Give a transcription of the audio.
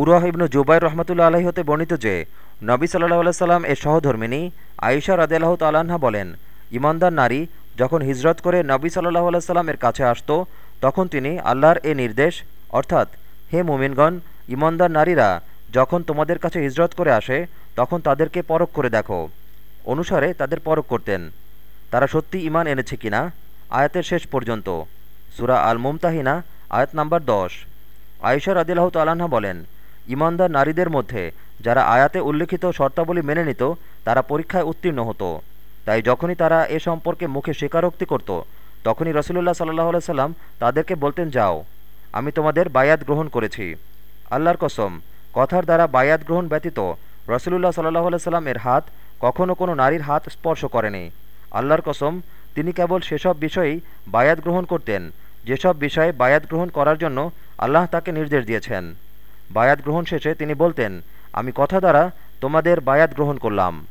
উরুয়াহ ইবনু জুবাইর রহমতুল্লা আলাহি হতে বর্ণিত যে, নবী সাল্লাহ আল্লাহ সাল্লাম এর সহধর্মিনী আয়েশা রাদিয়াল্লাহ তাল্লাহা বলেন, ইমানদার নারী যখন হিজরত করে নবী সাল্লাহ আল্লাহ সাল্লাম এর কাছে আসত, তখন তিনি আল্লাহর এ নির্দেশ, অর্থাৎ, হে মুমিনগণ, ইমানদার নারীরা, যখন তোমাদের কাছে হিজরত করে আসে, তখন তাদেরকে পরখ করে দেখো। অনুসারে তাদের পরখ করতেন। তারা সত্যি ইমান এনেছে কিনা? আয়াতের শেষ পর্যন্ত। সুরা আল মুমতাহিনা আয়াত নাম্বার দশ। আয়েশা রাদিল্লাহ তাল্লাহা বলেন ইমানদার নারীদের মধ্যে যারা আয়াতে উল্লিখিত শর্তাবলী মেনে নিত, তারা পরীক্ষায় উত্তীর্ণ হতো। তাই যখনই তারা এ সম্পর্কে মুখে স্বীকারোক্তি করত, তখনই রসুল্লাহ সাল্লাহ সাল্লাম তাদেরকে বলতেন, যাও, আমি তোমাদের বায়াত গ্রহণ করেছি। আল্লাহর কসম, কথার দ্বারা বায়াত গ্রহণ ব্যতীত রসুল্লাহ সাল্লাহ সাল্লাম এর হাত কখনও কোনো নারীর হাত স্পর্শ করেনি। আল্লাহর কসম, তিনি কেবল সেসব বিষয়েই বায়াত গ্রহণ করতেন, যেসব বিষয়ে বায়াত গ্রহণ করার জন্য আল্লাহ তাকে নির্দেশ দিয়েছেন। বায়াত গ্রহণ শেষে তিনি বলতেন আমি কথা দ্বারা তোমাদের বায়াত গ্রহণ করলাম।